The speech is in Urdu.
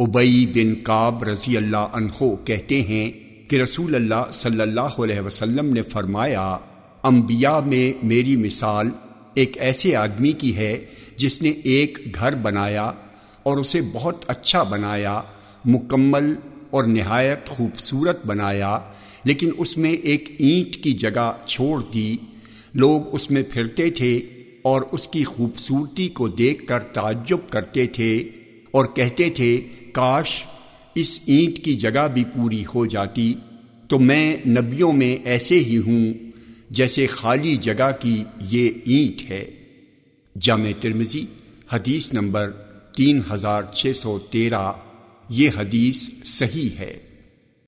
ابئی بن کاب رضی اللہ عنہ کہتے ہیں کہ رسول اللہ صلی اللہ علیہ وسلم نے فرمایا، انبیاء میں میری مثال ایک ایسے آدمی کی ہے جس نے ایک گھر بنایا اور اسے بہت اچھا بنایا، مکمل اور نہایت خوبصورت بنایا، لیکن اس میں ایک اینٹ کی جگہ چھوڑ دی۔ لوگ اس میں پھرتے تھے اور اس کی خوبصورتی کو دیکھ کر تعجب کرتے تھے اور کہتے تھے کاش اس اینٹ کی جگہ بھی پوری ہو جاتی تو میں نبیوں میں ایسے ہی ہوں جیسے خالی جگہ کی یہ اینٹ ہے۔ جامع ترمزی حدیث نمبر تین ہزار چھ سو تیرہ، یہ حدیث صحیح ہے۔